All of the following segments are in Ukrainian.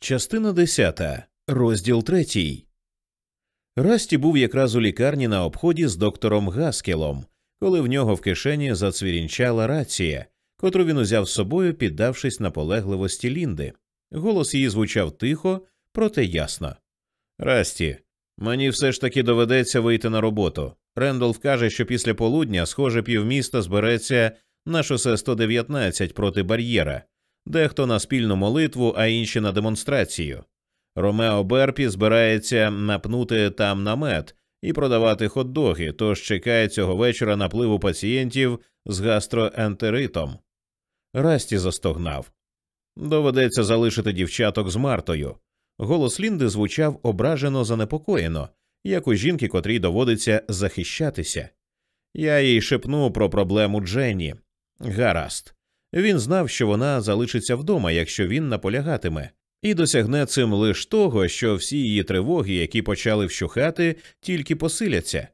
Частина 10. Розділ 3. Расті був якраз у лікарні на обході з доктором Гаскелом, коли в нього в кишені зацвірінчала рація, котру він узяв з собою, піддавшись наполегливості Лінди. Голос її звучав тихо, проте ясно. Расті, мені все ж таки доведеться вийти на роботу. Рендолф каже, що після полудня, схоже, півміста збереться на шосе 119 проти бар'єра, дехто на спільну молитву, а інші на демонстрацію. Ромео Берпі збирається напнути там намет і продавати хот-доги, тож чекає цього вечора напливу пацієнтів з гастроентеритом. Расті застогнав. Доведеться залишити дівчаток з Мартою. Голос Лінди звучав ображено занепокоєно, як у жінки, котрій доводиться захищатися. Я їй шепну про проблему Дженні. Гаразд. Він знав, що вона залишиться вдома, якщо він наполягатиме, і досягне цим лише того, що всі її тривоги, які почали вщухати, тільки посиляться.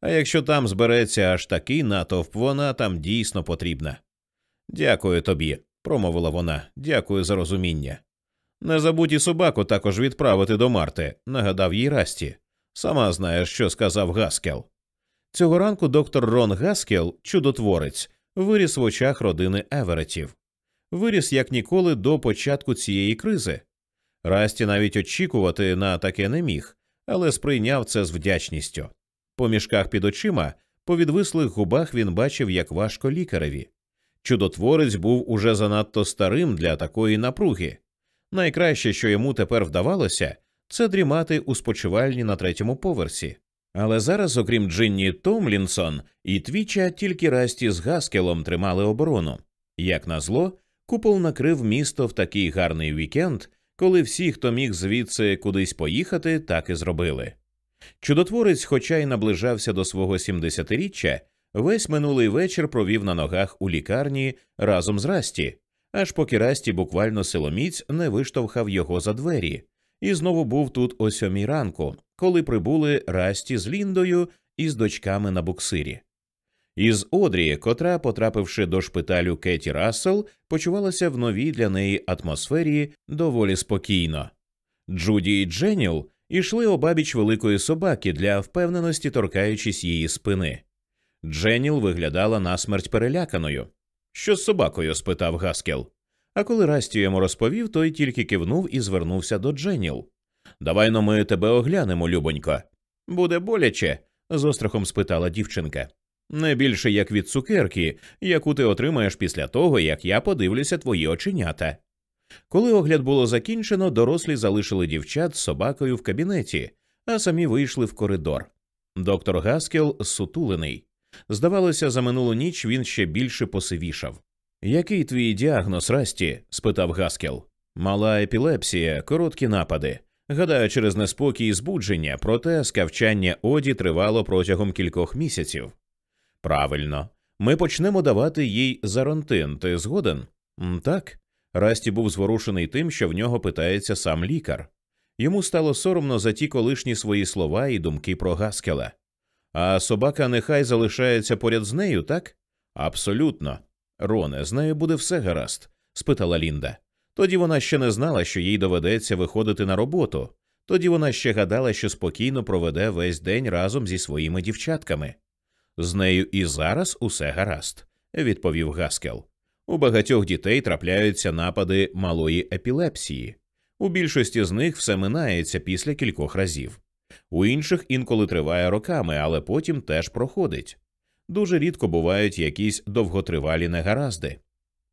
А якщо там збереться аж такий натовп, вона там дійсно потрібна. Дякую тобі, промовила вона. Дякую за розуміння. Не забудь і собаку також відправити до Марти, нагадав їй Расті. Сама знаєш, що сказав Гаскел. Цього ранку доктор Рон Гаскел, чудотворець, виріс в очах родини Еверетів. Виріс як ніколи до початку цієї кризи. Расті навіть очікувати на таке не міг, але сприйняв це з вдячністю. По мішках під очима, по відвислих губах він бачив, як важко лікареві. Чудотворець був уже занадто старим для такої напруги. Найкраще, що йому тепер вдавалося, це дрімати у спочивальні на третьому поверсі. Але зараз, окрім Джинні Томлінсон і Твіча, тільки Расті з Гаскелом тримали оборону. Як назло, купол накрив місто в такий гарний вікенд, коли всі, хто міг звідси кудись поїхати, так і зробили. Чудотворець, хоча й наближався до свого 70-річчя, весь минулий вечір провів на ногах у лікарні разом з Расті, аж поки Расті буквально силоміць не виштовхав його за двері, і знову був тут о сьомій ранку, коли прибули Расті з Ліндою і з дочками на буксирі. Із Одрі, котра, потрапивши до шпиталю Кеті Рассел, почувалася в новій для неї атмосфері доволі спокійно. Джуді і Дженіл ішли обабіч великої собаки для впевненості, торкаючись її спини. Дженіл виглядала насмерть переляканою. Що з собакою? спитав Гаскел. А коли Расті йому розповів, той тільки кивнув і звернувся до Дженіл. Давай но ми тебе оглянемо, любонько. Буде боляче? з острахом спитала дівчинка. Не більше як від цукерки, яку ти отримаєш після того, як я подивлюся твої оченята. Коли огляд було закінчено, дорослі залишили дівчат з собакою в кабінеті, а самі вийшли в коридор. Доктор Гаскел сутулений. Здавалося, за минулу ніч він ще більше посивішав. Який твій діагноз, Расті? спитав Гаскел. Мала епілепсія, короткі напади. Гадаю, через неспокій і збудження, проте скавчання оді тривало протягом кількох місяців. Правильно, ми почнемо давати їй заронтин. Ти згоден? Так. Расті був зворушений тим, що в нього питається сам лікар. Йому стало соромно за ті колишні свої слова і думки про Гаскела. А собака нехай залишається поряд з нею, так? Абсолютно. Роне, з нею буде все гаразд? спитала Лінда. Тоді вона ще не знала, що їй доведеться виходити на роботу. Тоді вона ще гадала, що спокійно проведе весь день разом зі своїми дівчатками. З нею і зараз усе гаразд, відповів Гаскел. У багатьох дітей трапляються напади малої епілепсії. У більшості з них все минається після кількох разів. У інших інколи триває роками, але потім теж проходить. Дуже рідко бувають якісь довготривалі негаразди.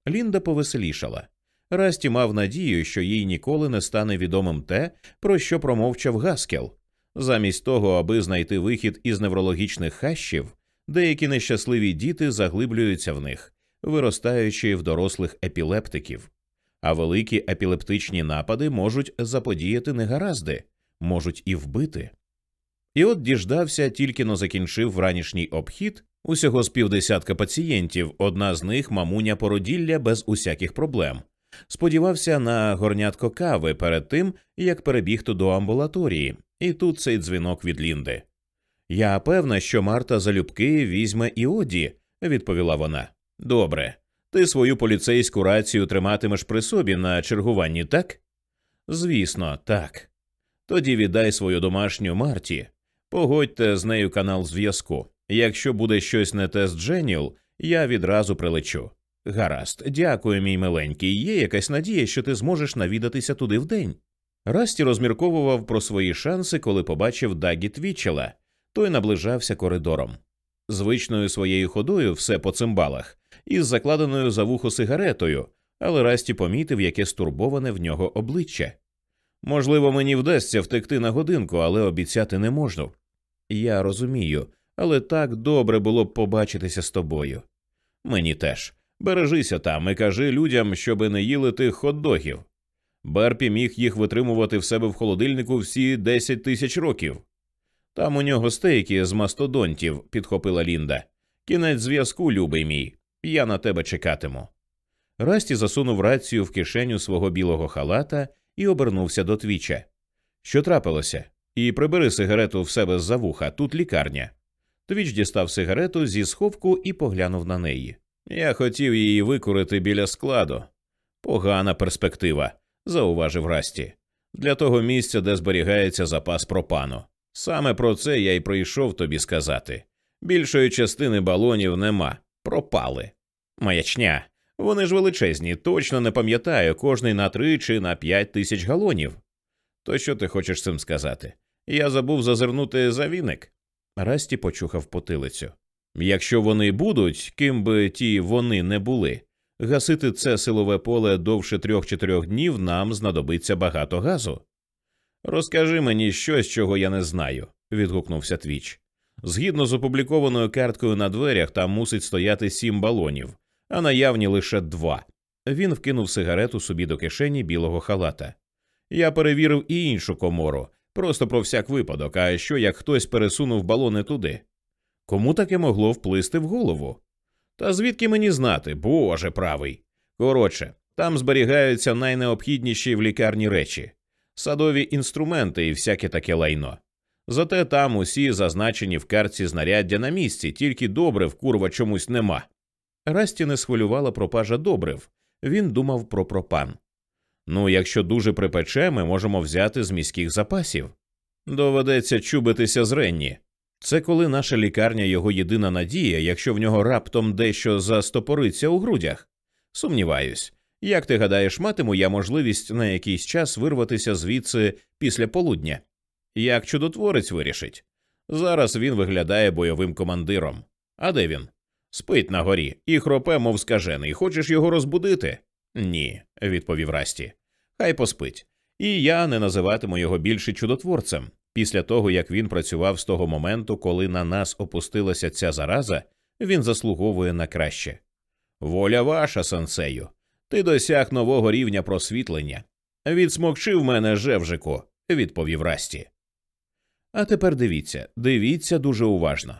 Лінда повеселішала. Расті мав надію, що їй ніколи не стане відомим те, про що промовчав Гаскел. Замість того, аби знайти вихід із неврологічних хащів, деякі нещасливі діти заглиблюються в них, виростаючи в дорослих епілептиків. А великі епілептичні напади можуть заподіяти негаразди, можуть і вбити. І от діждався, тільки но закінчив вранішній обхід усього з півдесятка пацієнтів, одна з них мамуня породілля без усяких проблем. Сподівався на горнятко кави перед тим, як перебігти до амбулаторії, і тут цей дзвінок від Лінди. Я певна, що Марта залюбки візьме і оді, відповіла вона. Добре, ти свою поліцейську рацію триматимеш при собі на чергуванні, так? Звісно, так. Тоді віддай свою домашню Марті, погодьте з нею канал зв'язку. Якщо буде щось не те з Дженіл, я відразу прилечу. Гаразд, дякую, мій миленький. Є якась надія, що ти зможеш навідатися туди вдень. Расті розмірковував про свої шанси, коли побачив Дагі Твічела. Той наближався коридором. Звичною своєю ходою все по цимбалах, із закладеною за вухо сигаретою, але Расті помітив, яке стурбоване в нього обличчя. Можливо, мені вдасться втекти на годинку, але обіцяти не можу. Я розумію, але так добре було б побачитися з тобою. Мені теж. Бережися там і кажи людям, щоби не їли тих хот-догів. Берпі міг їх витримувати в себе в холодильнику всі 10 тисяч років. Там у нього стейки з мастодонтів, підхопила Лінда. Кінець зв'язку, любий мій. Я на тебе чекатиму. Расті засунув рацію в кишеню свого білого халата і обернувся до твіча. Що трапилося? І прибери сигарету в себе з-за вуха, тут лікарня. Твіч дістав сигарету зі сховку і поглянув на неї. Я хотів її викурити біля складу. Погана перспектива, зауважив Расті. Для того місця, де зберігається запас пропану. Саме про це я й прийшов тобі сказати. Більшої частини балонів нема, пропали. Маячня. Вони ж величезні, точно не пам'ятаю, кожний на три чи на п'ять тисяч галонів. То що ти хочеш цим сказати? Я забув зазирнути за віник. Расті почухав потилицю. Якщо вони будуть, ким би ті вони не були, гасити це силове поле довше трьох-чотирьох днів нам знадобиться багато газу. Розкажи мені щось, чого я не знаю, відгукнувся Твіч. Згідно з опублікованою карткою на дверях, там мусить стояти сім балонів, а наявні лише два. Він вкинув сигарету собі до кишені білого халата. Я перевірив і іншу комору, просто про всяк випадок, а що як хтось пересунув балони туди. Кому таке могло вплисти в голову? Та звідки мені знати, боже правий. Коротше, там зберігаються найнеобхідніші в лікарні речі, садові інструменти і всяке таке лайно. Зате там усі зазначені в карці знаряддя на місці, тільки добрив курва чомусь нема. Расті не схвилювала пропажа добрив, він думав про пропан. Ну, якщо дуже припече, ми можемо взяти з міських запасів. Доведеться чубитися з Ренні. Це коли наша лікарня його єдина надія, якщо в нього раптом дещо застопориться у грудях. Сумніваюсь, як ти гадаєш, матиму я можливість на якийсь час вирватися звідси після полудня? Як чудотворець вирішить? Зараз він виглядає бойовим командиром. А де він? Спить на горі і хропе, мов скажений. Хочеш його розбудити? Ні, відповів Расті. Хай поспить. І я не називатиму його більше чудотворцем. Після того, як він працював з того моменту, коли на нас опустилася ця зараза, він заслуговує на краще. Воля ваша, сенсею. Ти досяг нового рівня просвітлення. Відсмокчив мене Жевжику, відповів Расті. А тепер дивіться, дивіться дуже уважно.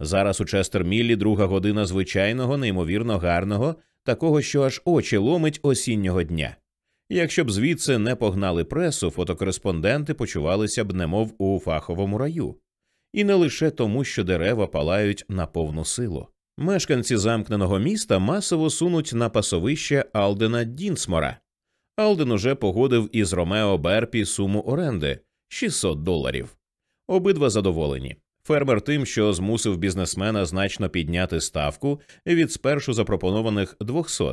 Зараз у Честерміллі друга година звичайного, неймовірно гарного, такого, що аж очі ломить осіннього дня. Якщо б звідси не погнали пресу, фотокореспонденти почувалися б немов у фаховому раю, і не лише тому, що дерева палають на повну силу. Мешканці замкненого міста масово сунуть на пасовище Алдена Дінсмора. Алден уже погодив із Ромео Берпі суму оренди 600 доларів. Обидва задоволені. Фермер тим, що змусив бізнесмена значно підняти ставку від спершу запропонованих 200,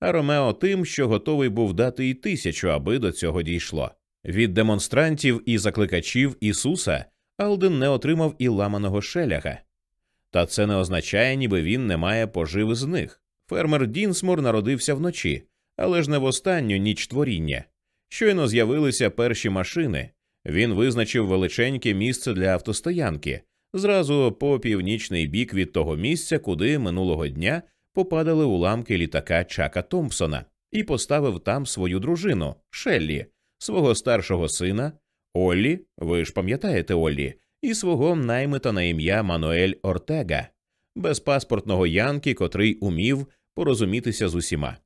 а Ромео тим, що готовий був дати й тисячу, аби до цього дійшло. Від демонстрантів і закликачів Ісуса Алден не отримав і ламаного шеляга. Та це не означає, ніби він не має поживи з них. Фермер Дінсмур народився вночі, але ж не в останню ніч творіння. Щойно з'явилися перші машини. Він визначив величеньке місце для автостоянки, зразу по північний бік від того місця, куди минулого дня попадали уламки літака Чака Томпсона, і поставив там свою дружину Шеллі, свого старшого сина Оллі, ви ж пам'ятаєте Оллі, і свого наймита на ім'я Мануель Ортега, безпаспортного Янки, котрий умів порозумітися з усіма.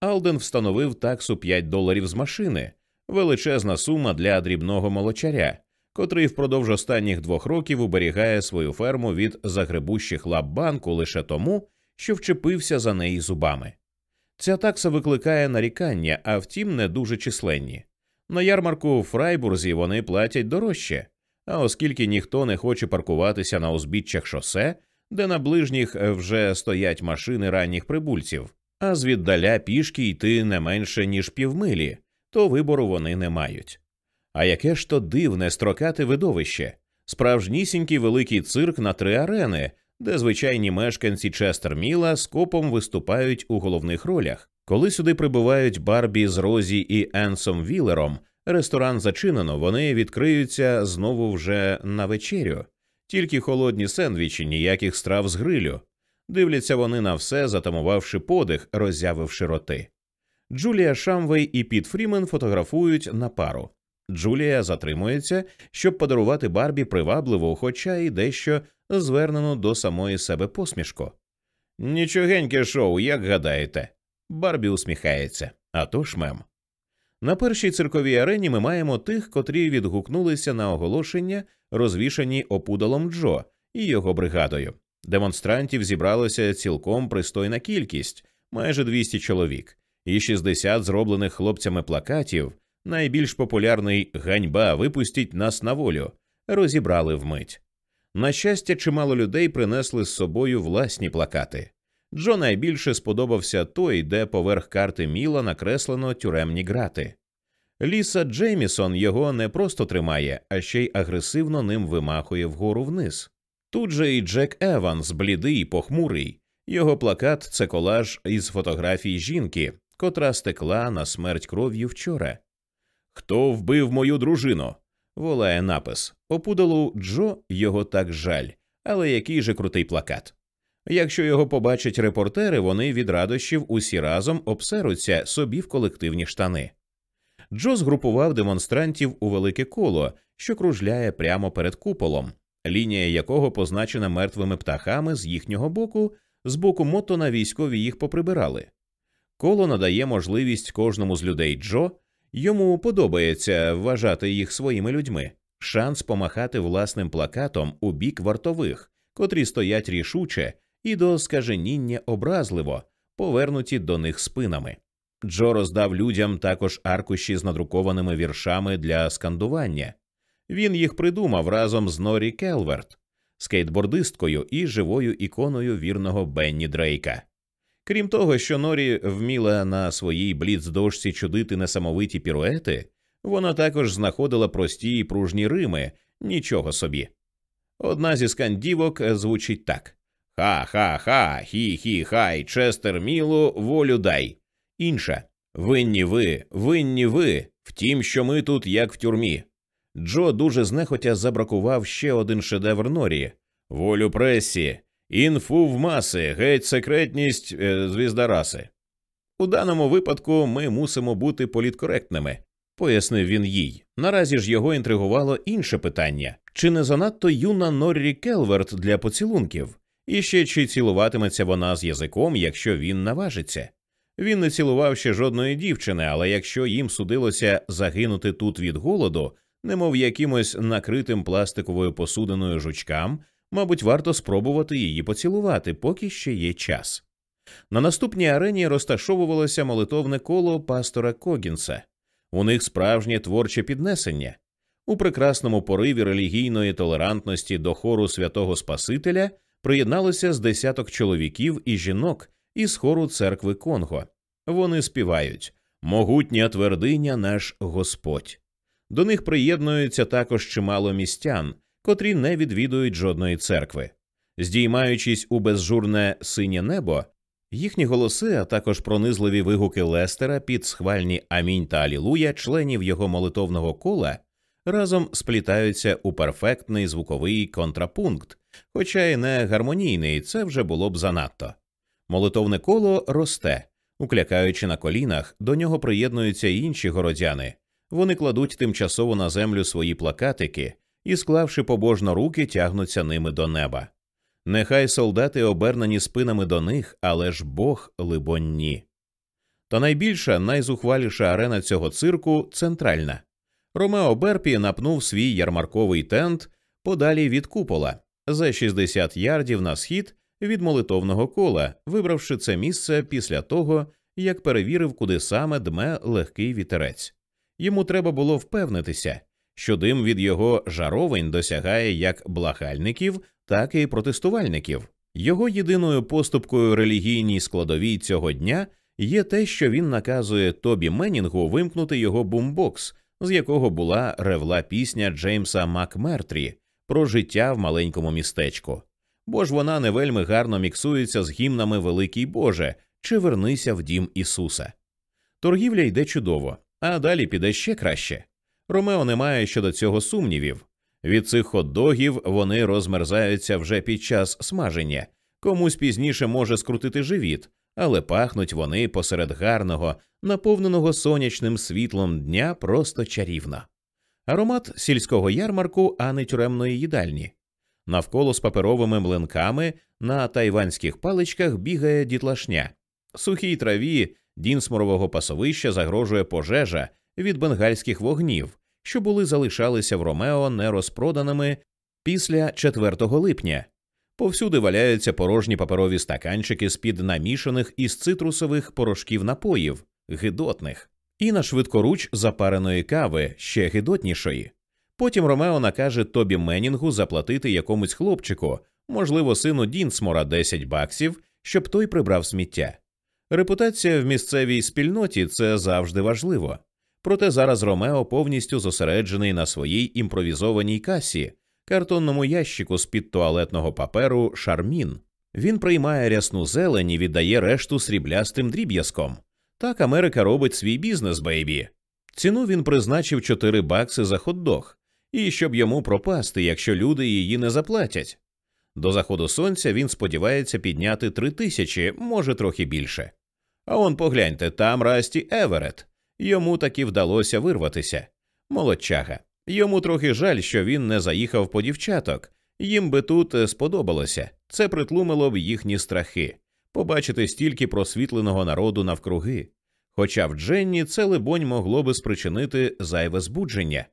Алден встановив таксу 5 доларів з машини, величезна сума для дрібного молочаря, котрий впродовж останніх двох років уберігає свою ферму від загребущих лап банку лише тому, що вчепився за неї зубами. Ця такса викликає нарікання, а втім, не дуже численні. На ярмарку в Фрайбурзі вони платять дорожче, а оскільки ніхто не хоче паркуватися на узбіччях шосе, де на ближніх вже стоять машини ранніх прибульців, а звіддаля пішки йти не менше ніж півмилі, то вибору вони не мають. А яке ж то дивне строкате видовище, справжнісінький великий цирк на три арени, де звичайні мешканці Честерміла скопом виступають у головних ролях. Коли сюди прибувають Барбі з Розі і Енсом Вілером, ресторан зачинено, вони відкриються знову вже на вечерю, тільки холодні сендвічі, ніяких страв з грилю. Дивляться вони на все, затамувавши подих, роззявивши роти. Джулія Шамвей і Піт Фрімен фотографують на пару. Джулія затримується, щоб подарувати Барбі привабливу, хоча й дещо звернену до самої себе посмішку. Нічогеньке шоу, як гадаєте. Барбі усміхається, а то шмем. На першій цирковій арені ми маємо тих, котрі відгукнулися на оголошення, розвішані опудалом Джо і його бригадою. Демонстрантів зібралося цілком пристойна кількість майже 200 чоловік, і 60 зроблених хлопцями плакатів. Найбільш популярний ганьба випустіть нас на волю, розібрали вмить. На щастя, чимало людей принесли з собою власні плакати. Джо найбільше сподобався той, де поверх карти Міла накреслено тюремні грати. Ліса Джеймісон його не просто тримає, а ще й агресивно ним вимахує вгору вниз. Тут же і Джек Еванс, блідий, похмурий. Його плакат це колаж із фотографій жінки, котра стекла на смерть кров'ю вчора. Хто вбив мою дружину? волає напис. Опудалу Джо його так жаль, але який же крутий плакат. Якщо його побачать репортери, вони від радощів усі разом обсеруться собі в колективні штани. Джо згрупував демонстрантів у велике коло, що кружляє прямо перед куполом, лінія якого позначена мертвими птахами з їхнього боку, з боку Мотона військові їх поприбирали. Коло надає можливість кожному з людей Джо, йому подобається вважати їх своїми людьми, шанс помахати власним плакатом у бік вартових, котрі стоять рішуче і до скаженіння образливо, повернуті до них спинами. Джо роздав людям також аркуші з надрукованими віршами для скандування. Він їх придумав разом з Норі Келверт, скейтбордисткою і живою іконою вірного Бенні Дрейка. Крім того, що Норі вміла на своїй бліц-дошці чудити несамовиті піруети, вона також знаходила прості і пружні рими, нічого собі. Одна зі скандівок звучить так Ха ха ха, хі хі хай, Честер Мілу, волю дай. Інша Винні ви, винні ви, втім, що ми тут як в тюрмі. Джо дуже знехотя забракував ще один шедевр Норі волю пресі, інфу в маси, геть секретність е, звізда раси. У даному випадку ми мусимо бути політкоректними, пояснив він їй. Наразі ж його інтригувало інше питання чи не занадто юна Норрі Келверт для поцілунків, і ще чи цілуватиметься вона з язиком, якщо він наважиться. Він не цілував ще жодної дівчини, але якщо їм судилося загинути тут від голоду, немов якимось накритим пластиковою посудиною жучкам, мабуть, варто спробувати її поцілувати, поки ще є час. На наступній арені розташовувалося молитовне коло пастора Когінса, у них справжнє творче піднесення. У прекрасному пориві релігійної толерантності до хору святого Спасителя приєдналося з десяток чоловіків і жінок із хору церкви Конго. Вони співають Могутня твердиня наш Господь. До них приєднуються також чимало містян, котрі не відвідують жодної церкви. Здіймаючись у безжурне синє небо, їхні голоси, а також пронизливі вигуки Лестера під схвальні Амінь та Алілуя членів його молитовного кола разом сплітаються у перфектний звуковий контрапункт, хоча й не гармонійний, це вже було б занадто. Молитовне коло росте, уклякаючи на колінах, до нього приєднуються інші городяни. Вони кладуть тимчасово на землю свої плакатики і, склавши побожно руки, тягнуться ними до неба. Нехай солдати обернені спинами до них, але ж Бог либонь, ні. Та найбільша, найзухваліша арена цього цирку центральна. Ромео Берпі напнув свій ярмарковий тент подалі від купола за 60 ярдів на схід від молитовного кола, вибравши це місце після того, як перевірив, куди саме дме легкий вітерець. Йому треба було впевнитися, що дим від його жаровень досягає як благальників, так і протестувальників. Його єдиною поступкою релігійній складовій цього дня є те, що він наказує Тобі Менінгу вимкнути його бумбокс, з якого була ревла пісня Джеймса Макмертрі про життя в маленькому містечку. Бо ж вона не вельми гарно міксується з гімнами Великий Боже чи Вернися в дім Ісуса. Торгівля йде чудово, а далі піде ще краще. Ромео не має щодо цього сумнівів. Від цих хот-догів вони розмерзаються вже під час смаження, комусь пізніше може скрутити живіт, але пахнуть вони посеред гарного, наповненого сонячним світлом дня просто чарівно. Аромат сільського ярмарку, а не тюремної їдальні. Навколо з паперовими млинками на тайванських паличках бігає дітлашня. Сухій траві дінсморового пасовища загрожує пожежа від бенгальських вогнів, що були залишалися в Ромео нерозпроданими після 4 липня. Повсюди валяються порожні паперові стаканчики з під намішаних із цитрусових порошків напоїв, гидотних, і на швидкоруч запареної кави ще гидотнішої. Потім Ромео накаже Тобі Менінгу заплатити якомусь хлопчику, можливо, сину Дінсмора 10 баксів, щоб той прибрав сміття. Репутація в місцевій спільноті це завжди важливо. Проте зараз Ромео повністю зосереджений на своїй імпровізованій касі, картонному ящику з під туалетного паперу Шармін. Він приймає рясну зелень і віддає решту сріблястим дріб'язком. Так Америка робить свій бізнес, бейбі. Ціну він призначив 4 бакси за хот-дог, і щоб йому пропасти, якщо люди її не заплатять. До заходу сонця він сподівається підняти три тисячі, може трохи більше. А он погляньте, там Расті Еверет. Йому таки вдалося вирватися. Молодчага. Йому трохи жаль, що він не заїхав по дівчаток. Їм би тут е, сподобалося. Це притлумило б їхні страхи побачити стільки просвітленого народу навкруги. Хоча в Дженні це, либонь, могло би спричинити зайве збудження.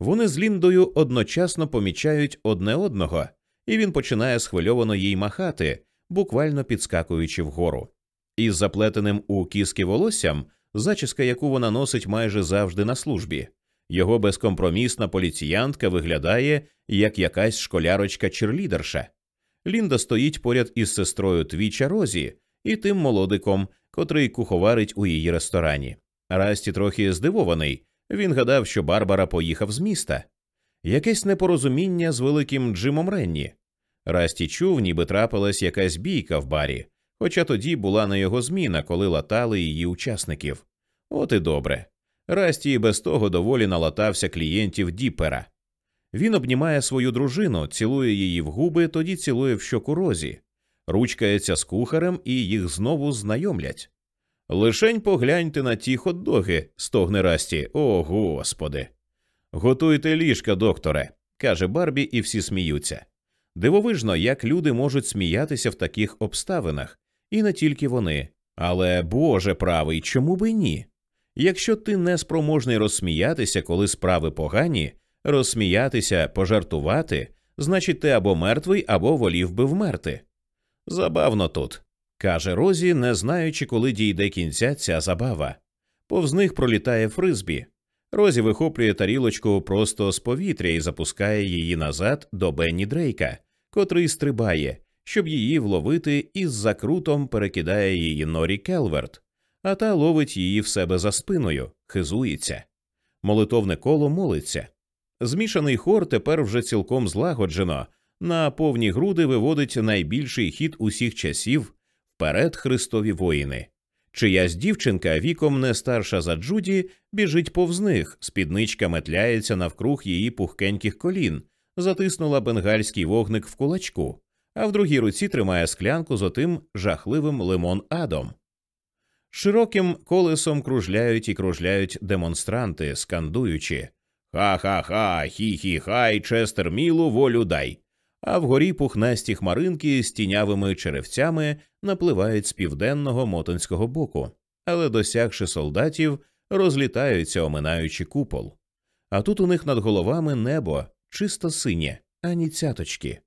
Вони з Ліндою одночасно помічають одне одного, і він починає схвильовано їй махати, буквально підскакуючи вгору. Із заплетеним у кіски волоссям, зачіска, яку вона носить майже завжди на службі, його безкомпромісна поліціянтка виглядає як якась школярочка черлідерша. Лінда стоїть поряд із сестрою Твіча Розі і тим молодиком, котрий куховарить у її ресторані. Расті трохи здивований. Він гадав, що Барбара поїхав з міста. Якесь непорозуміння з великим Джимом Ренні. Расті чув, ніби трапилась якась бійка в барі, хоча тоді була не його зміна, коли латали її учасників. От і добре. Расті і без того доволі налатався клієнтів Діпера. Він обнімає свою дружину, цілує її в губи, тоді цілує в щоку розі, ручкається з кухарем і їх знову знайомлять. Лишень погляньте на ті хот-доги, стогне Расті. О, господи. Готуйте ліжка, докторе, каже Барбі, і всі сміються. Дивовижно, як люди можуть сміятися в таких обставинах, і не тільки вони. Але Боже правий, чому би ні? Якщо ти не спроможний розсміятися, коли справи погані, розсміятися, пожартувати, значить ти або мертвий, або волів би вмерти. Забавно тут, каже Розі, не знаючи, коли дійде кінця ця забава. Повз них пролітає фризбі. Розі вихоплює тарілочку просто з повітря і запускає її назад до Бенні Дрейка, котрий стрибає, щоб її вловити і з закрутом перекидає її Норі Келверт, а та ловить її в себе за спиною, хизується. Молитовне коло молиться. Змішаний хор тепер вже цілком злагоджено, на повні груди виводить найбільший хід усіх часів вперед Христові воїни. Чиясь дівчинка віком не старша за Джуді біжить повз них, спідничка метляється навкруг її пухкеньких колін, затиснула бенгальський вогник в кулачку, а в другій руці тримає склянку з отим жахливим лимон адом. Широким колесом кружляють і кружляють демонстранти, скандуючи Ха ха ха, хі хі хай, Честер Мілу, волю дай. А вгорі пухнасті хмаринки з тінявими черевцями напливають з південного мотонського боку, але, досягши солдатів, розлітаються, оминаючи купол. А тут у них над головами небо чисто синє, ані цяточки.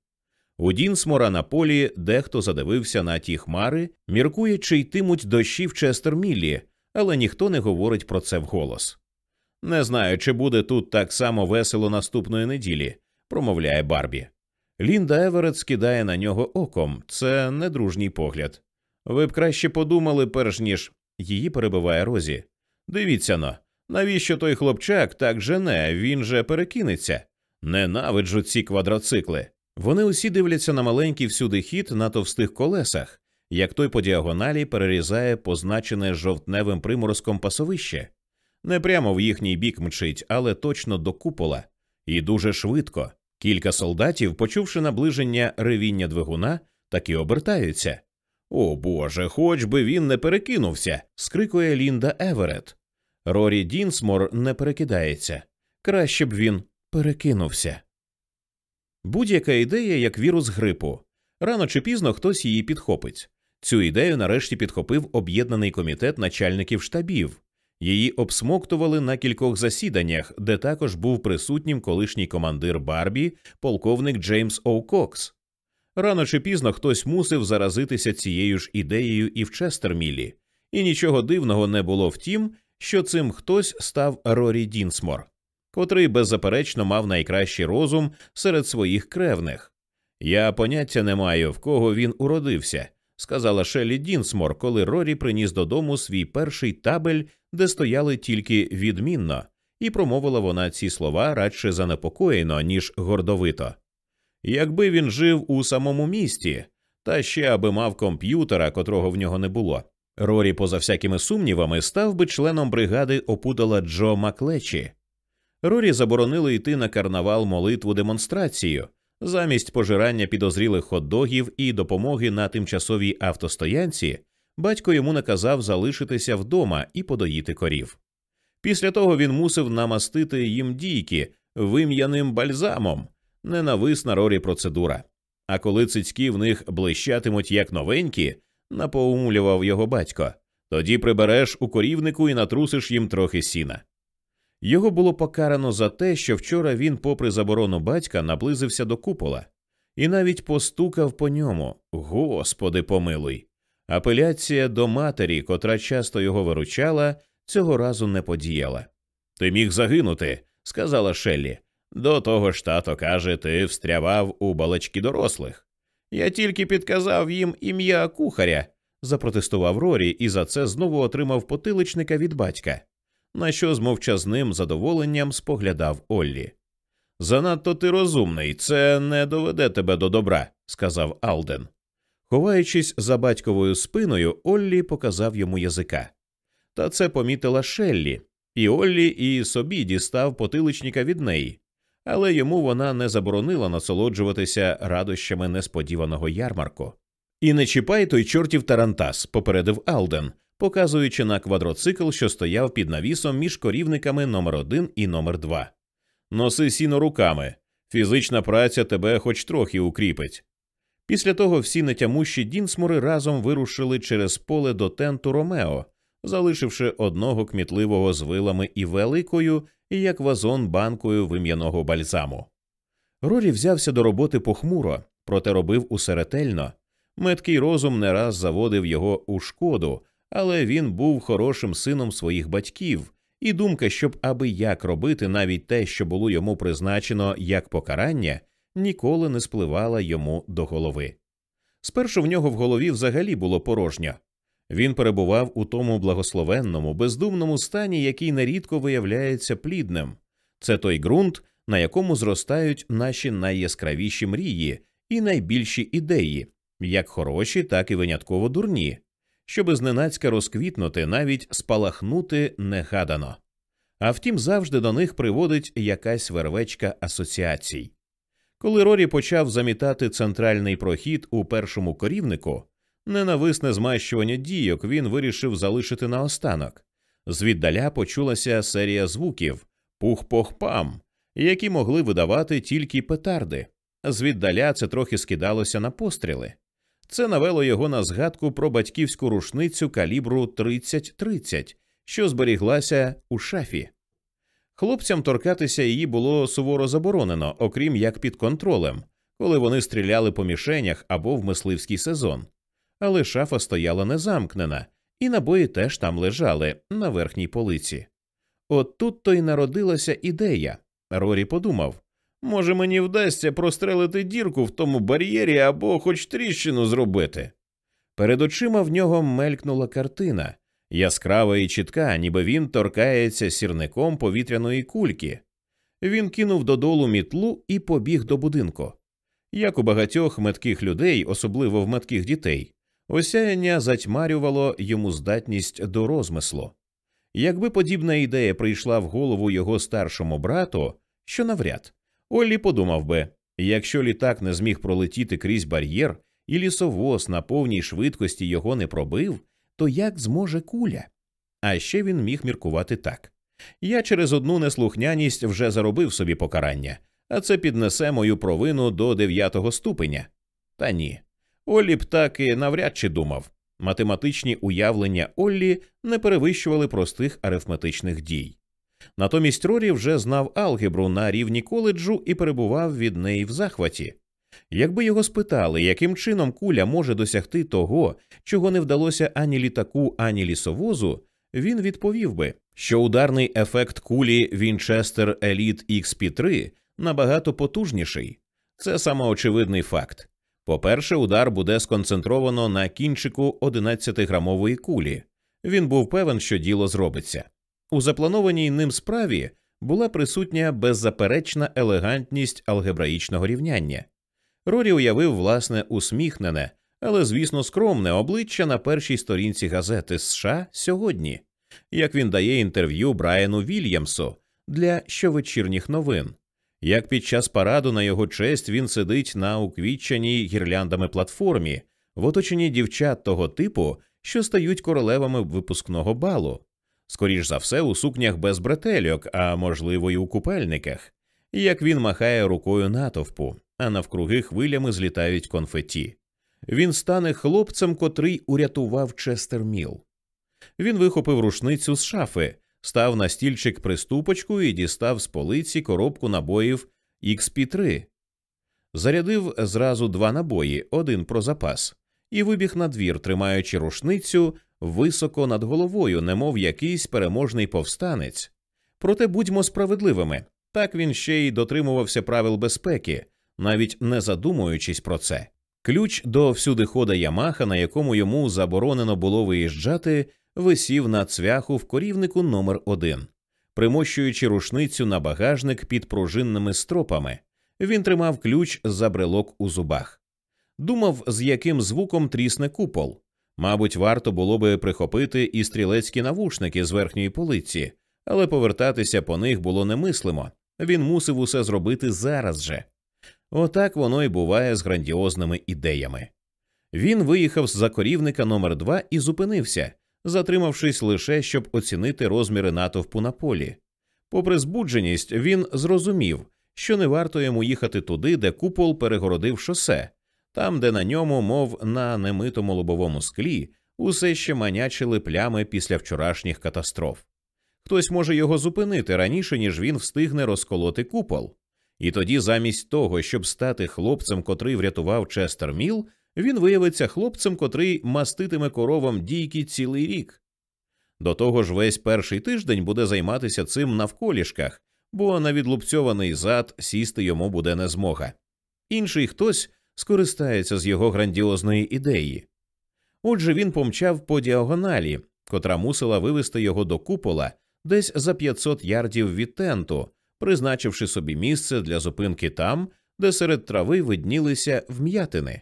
У Дінсмора на полі дехто задивився на ті хмари, міркує, чи йтимуть дощі в Честерміллі, але ніхто не говорить про це вголос. Не знаю, чи буде тут так само весело наступної неділі, промовляє Барбі. Лінда Еверет скидає на нього оком. Це недружній погляд. Ви б краще подумали, перш ніж її перебиває Розі. Дивіться но, навіщо той хлопчак так жене, він же перекинеться. Ненавиджу ці квадроцикли. Вони усі дивляться на маленький всюди хід на товстих колесах, як той по діагоналі перерізає позначене жовтневим приморозком пасовище. Не прямо в їхній бік мчить, але точно до купола. І дуже швидко. Кілька солдатів, почувши наближення ревіння двигуна, таки обертаються. О Боже, хоч би він не перекинувся. скрикує Лінда Еверет. Рорі Дінсмор не перекидається. Краще б він перекинувся. Будь-яка ідея як вірус грипу. Рано чи пізно хтось її підхопить. Цю ідею нарешті підхопив об'єднаний комітет начальників штабів. Її обсмоктували на кількох засіданнях, де також був присутнім колишній командир Барбі, полковник Джеймс О'Кокс. Рано чи пізно хтось мусив заразитися цією ж ідеєю і в Честермілі, і нічого дивного не було в тім, що цим хтось став Рорі Дінсмор, котрий беззаперечно мав найкращий розум серед своїх кревних. Я поняття не маю, в кого він уродився, сказала Шелі Дінсмор, коли Рорі приніс додому свій перший табель, де стояли тільки відмінно, і промовила вона ці слова радше занепокоєно, ніж гордовито. Якби він жив у самому місті, та ще аби мав комп'ютера, котрого в нього не було. Рорі, поза всякими сумнівами, став би членом бригади опудала Джо Маклечі. Рорі заборонили йти на карнавал молитву демонстрацію замість пожирання підозрілих хот-догів і допомоги на тимчасовій автостоянці. Батько йому наказав залишитися вдома і подоїти корів. Після того він мусив намастити їм дійки вим'яним бальзамом, ненависна рорі процедура. А коли цицьки в них блищатимуть як новенькі, напоумлював його батько, тоді прибереш у корівнику і натрусиш їм трохи сіна. Його було покарано за те, що вчора він, попри заборону батька, наблизився до купола і навіть постукав по ньому. Господи помилуй. Апеляція до матері, котра часто його виручала, цього разу не подіяла. Ти міг загинути, сказала Шеллі. До того ж тато каже, ти встрявав у балачки дорослих. Я тільки підказав їм ім'я кухаря, запротестував Рорі і за це знову отримав потиличника від батька, на що з мовчазним задоволенням споглядав Оллі. Занадто ти розумний, це не доведе тебе до добра, сказав Алден. Ховаючись за батьковою спиною, Оллі показав йому язика. Та це помітила Шеллі, і Оллі і собі дістав потиличника від неї але йому вона не заборонила насолоджуватися радощами несподіваного ярмарку. І не чіпай той чортів тарантас, попередив Алден, показуючи на квадроцикл, що стояв під навісом між корівниками номер 1 і номер 2 Носи сіно руками. Фізична праця тебе хоч трохи укріпить. Після того всі нетямущі дінсмури разом вирушили через поле до тенту Ромео, залишивши одного кмітливого з вилами і великою, як вазон банкою вим'яного бальзаму. Рорі взявся до роботи похмуро, проте робив усе ретельно. Меткий розум не раз заводив його у шкоду, але він був хорошим сином своїх батьків, і думка, щоб аби як робити навіть те, що було йому призначено як покарання, ніколи не спливала йому до голови. Спершу в нього в голові взагалі було порожньо. Він перебував у тому благословенному, бездумному стані, який нерідко виявляється плідним. Це той ґрунт, на якому зростають наші найяскравіші мрії і найбільші ідеї, як хороші, так і винятково дурні, щоби зненацька розквітнути, навіть спалахнути негадано. А втім, завжди до них приводить якась вервечка асоціацій. Коли Рорі почав замітати центральний прохід у першому корівнику. Ненависне змащування дійок він вирішив залишити наостанок. Звіддаля почулася серія звуків пух-пох-пам, які могли видавати тільки петарди. Звіддаля це трохи скидалося на постріли. Це навело його на згадку про батьківську рушницю калібру 30-30, що зберіглася у шафі. Хлопцям торкатися її було суворо заборонено, окрім як під контролем, коли вони стріляли по мішенях або в мисливський сезон але шафа стояла незамкнена, і набої теж там лежали на верхній полиці. От тут то й народилася ідея. Рорі подумав може, мені вдасться прострелити дірку в тому бар'єрі або хоч тріщину зробити. Перед очима в нього мелькнула картина, яскрава і чітка, ніби він торкається сірником повітряної кульки. Він кинув додолу мітлу і побіг до будинку. Як у багатьох метких людей, особливо в метких дітей, осяяння затьмарювало йому здатність до розмислу. Якби подібна ідея прийшла в голову його старшому брату, що навряд, Оллі подумав би якщо літак не зміг пролетіти крізь бар'єр, і лісовоз на повній швидкості його не пробив, то як зможе куля? А ще він міг міркувати так я через одну неслухняність вже заробив собі покарання, а це піднесе мою провину до дев'ятого ступеня. Та ні. Оллі б так і навряд чи думав. Математичні уявлення Оллі не перевищували простих арифметичних дій. Натомість Рорі вже знав алгебру на рівні коледжу і перебував від неї в захваті. Якби його спитали, яким чином куля може досягти того, чого не вдалося ані літаку, ані лісовозу, він відповів би, що ударний ефект кулі Вінчестер Еліт XP3 набагато потужніший. Це самоочевидний факт. По-перше, удар буде сконцентровано на кінчику 11-грамової кулі. Він був певен, що діло зробиться. У запланованій ним справі була присутня беззаперечна елегантність алгебраїчного рівняння. Рорі уявив власне усміхнене, але, звісно, скромне обличчя на першій сторінці газети США сьогодні, як він дає інтерв'ю Брайану Вільямсу для щовечірніх новин, як під час параду на його честь він сидить на уквітчаній гірляндами платформі в оточенні дівчат того типу, що стають королевами випускного балу, скоріш за все, у сукнях без бретельок, а можливо, й у купельниках, як він махає рукою натовпу, а навкруги хвилями злітають конфеті. Він стане хлопцем, котрий урятував Честер Міл. Він вихопив рушницю з шафи, став на стільчик приступочку і дістав з полиці коробку набоїв XP3. Зарядив зразу два набої, один про запас, і вибіг на двір, тримаючи рушницю високо над головою, немов якийсь переможний повстанець. Проте будьмо справедливими так він ще й дотримувався правил безпеки, навіть не задумуючись про це. Ключ до всюдихода Ямаха, на якому йому заборонено було виїжджати, висів на цвяху в корівнику номер 1 Примощуючи рушницю на багажник під пружинними стропами, він тримав ключ за брелок у зубах. Думав, з яким звуком трісне купол. Мабуть, варто було би прихопити і стрілецькі навушники з верхньої полиці, але повертатися по них було немислимо. Він мусив усе зробити зараз же. Отак воно й буває з грандіозними ідеями. Він виїхав з закорівника номер 2 і зупинився, затримавшись лише, щоб оцінити розміри натовпу на полі. Попри збудженість, він зрозумів, що не варто йому їхати туди, де купол перегородив шосе, там, де на ньому, мов на немитому лобовому склі, усе ще манячили плями після вчорашніх катастроф. Хтось може його зупинити раніше, ніж він встигне розколоти купол. І тоді, замість того, щоб стати хлопцем, котрий врятував Честер Міл, він виявиться хлопцем, котрий маститиме коровам дійки цілий рік. До того ж, весь перший тиждень буде займатися цим навколішках, бо на відлупцьований зад сісти йому буде не змога. Інший хтось скористається з його грандіозної ідеї. Отже, він помчав по діагоналі, котра мусила вивести його до купола десь за 500 ярдів від тенту, призначивши собі місце для зупинки там, де серед трави виднілися вм'ятини.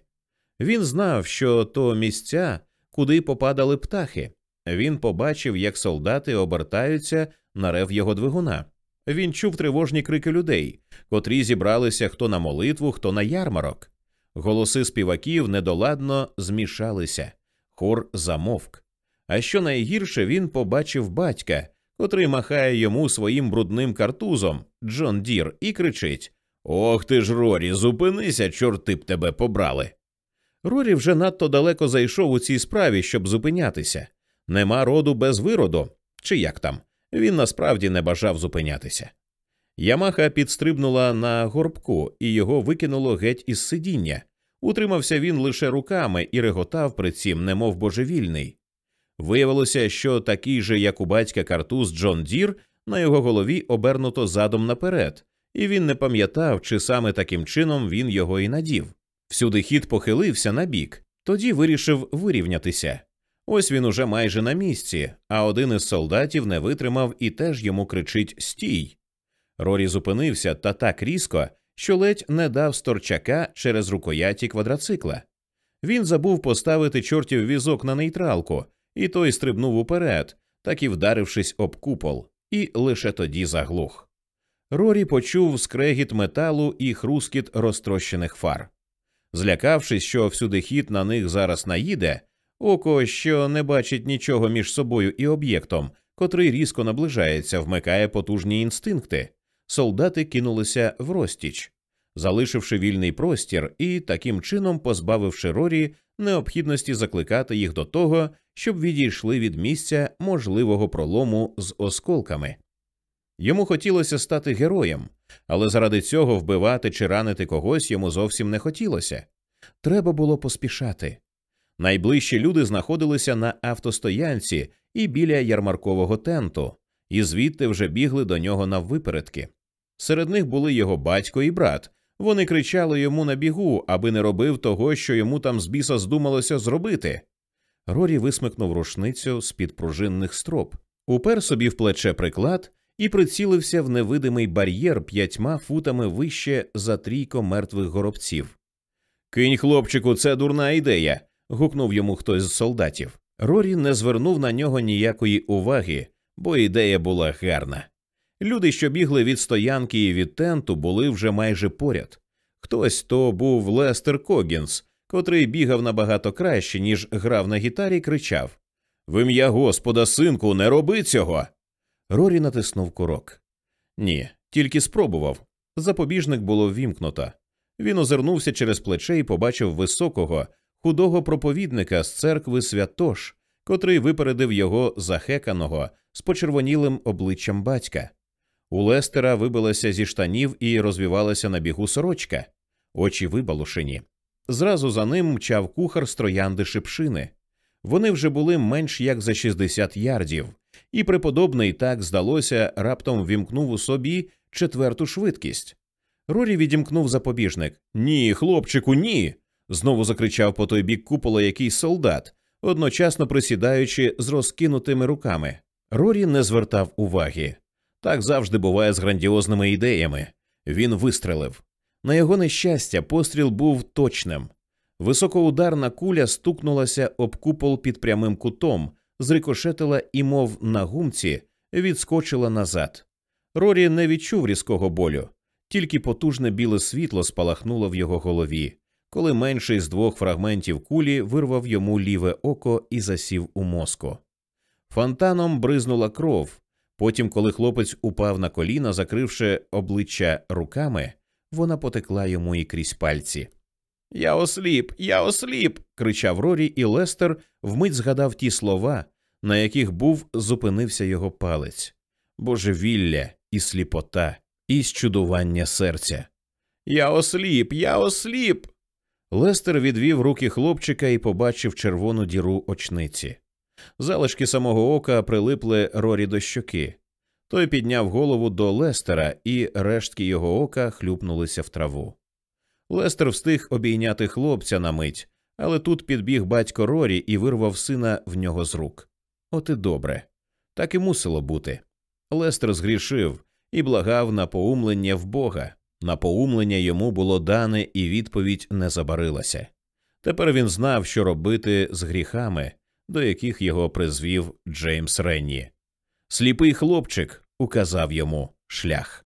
Він знав, що то місця, куди попадали птахи. Він побачив, як солдати обертаються на рев його двигуна. Він чув тривожні крики людей, котрі зібралися хто на молитву, хто на ярмарок. Голоси співаків недоладно змішалися, хор замовк. А що найгірше він побачив батька, котрий махає йому своїм брудним картузом Джон Дір, і кричить Ох ти ж, Рорі, зупинися, чорти б тебе побрали. Рорі вже надто далеко зайшов у цій справі, щоб зупинятися. Нема роду без вироду, чи як там. Він насправді не бажав зупинятися. Ямаха підстрибнула на горбку і його викинуло геть із сидіння. Утримався він лише руками і реготав при цім, немов божевільний. Виявилося, що такий же, як у батька картуз Джон Дір, На його голові обернуто задом наперед, і він не пам'ятав, чи саме таким чином він його і надів. Всюди хід похилився на бік, тоді вирішив вирівнятися. Ось він уже майже на місці, а один із солдатів не витримав і теж йому кричить Стій. Рорі зупинився та так різко, що ледь не дав сторчака через рукояті квадроцикла. Він забув поставити чортів візок на нейтралку, і той стрибнув уперед, так і вдарившись об купол, і лише тоді заглух. Рорі почув скрегіт металу і хрускіт розтрощених фар. Злякавшись, що всюди хід на них зараз наїде, око, що не бачить нічого між собою і об'єктом, котрий різко наближається, вмикає потужні інстинкти. Солдати кинулися в розтіч, залишивши вільний простір і таким чином позбавивши Рорі необхідності закликати їх до того, щоб відійшли від місця можливого пролому з осколками. Йому хотілося стати героєм, але заради цього вбивати чи ранити когось йому зовсім не хотілося. Треба було поспішати. Найближчі люди знаходилися на автостоянці і біля ярмаркового тенту, і звідти вже бігли до нього наввипередки. Серед них були його батько і брат. Вони кричали йому на бігу, аби не робив того, що йому там з біса здумалося зробити. Рорі висмикнув рушницю з під пружинних строп, упер собі в плече приклад і прицілився в невидимий бар'єр п'ятьма футами вище за трійко мертвих горобців. Кинь, хлопчику, це дурна ідея. гукнув йому хтось з солдатів. Рорі не звернув на нього ніякої уваги, бо ідея була гарна. Люди, що бігли від стоянки і від тенту, були вже майже поряд. Хтось то був Лестер Когінс, котрий бігав набагато краще, ніж грав на гітарі, кричав В ім'я Господа, синку, не роби цього. Рорі натиснув курок. Ні, тільки спробував. Запобіжник було ввімкнуто. Він озирнувся через плече і побачив високого, худого проповідника з церкви Святош, котрий випередив його захеканого з почервонілим обличчям батька. У Лестера вибилася зі штанів і розвівалася на бігу сорочка, очі вибалушені. Зразу за ним мчав кухар з троянди шипшини. Вони вже були менш як за 60 ярдів, і преподобний так здалося, раптом вімкнув у собі четверту швидкість. Рорі відімкнув запобіжник. Ні, хлопчику, ні. знову закричав по той бік купола якийсь солдат, одночасно присідаючи з розкинутими руками. Рорі не звертав уваги. Так завжди буває з грандіозними ідеями. Він вистрелив. На його нещастя, постріл був точним. Високоударна куля стукнулася об купол під прямим кутом, зрикошетила і, мов на гумці, відскочила назад. Рорі не відчув різкого болю, тільки потужне біле світло спалахнуло в його голові, коли менший з двох фрагментів кулі вирвав йому ліве око і засів у мозку. Фонтаном бризнула кров. Потім, коли хлопець упав на коліна, закривши обличчя руками, вона потекла йому і крізь пальці. Я осліп, я осліп. кричав Рорі, і Лестер вмить згадав ті слова, на яких був зупинився його палець божевілля і сліпота, і зчудування серця. Я осліп, я осліп. Лестер відвів руки хлопчика і побачив червону діру очниці. Залишки самого ока прилипли Рорі до щоки. Той підняв голову до Лестера, і рештки його ока хлюпнулися в траву. Лестер встиг обійняти хлопця на мить, але тут підбіг батько Рорі і вирвав сина в нього з рук. От і добре. Так і мусило бути. Лестер згрішив і благав на поумлення в Бога. На поумлення йому було дане, і відповідь не забарилася. Тепер він знав, що робити з гріхами, до яких його призвів Джеймс Ренні. Сліпий хлопчик указав йому шлях.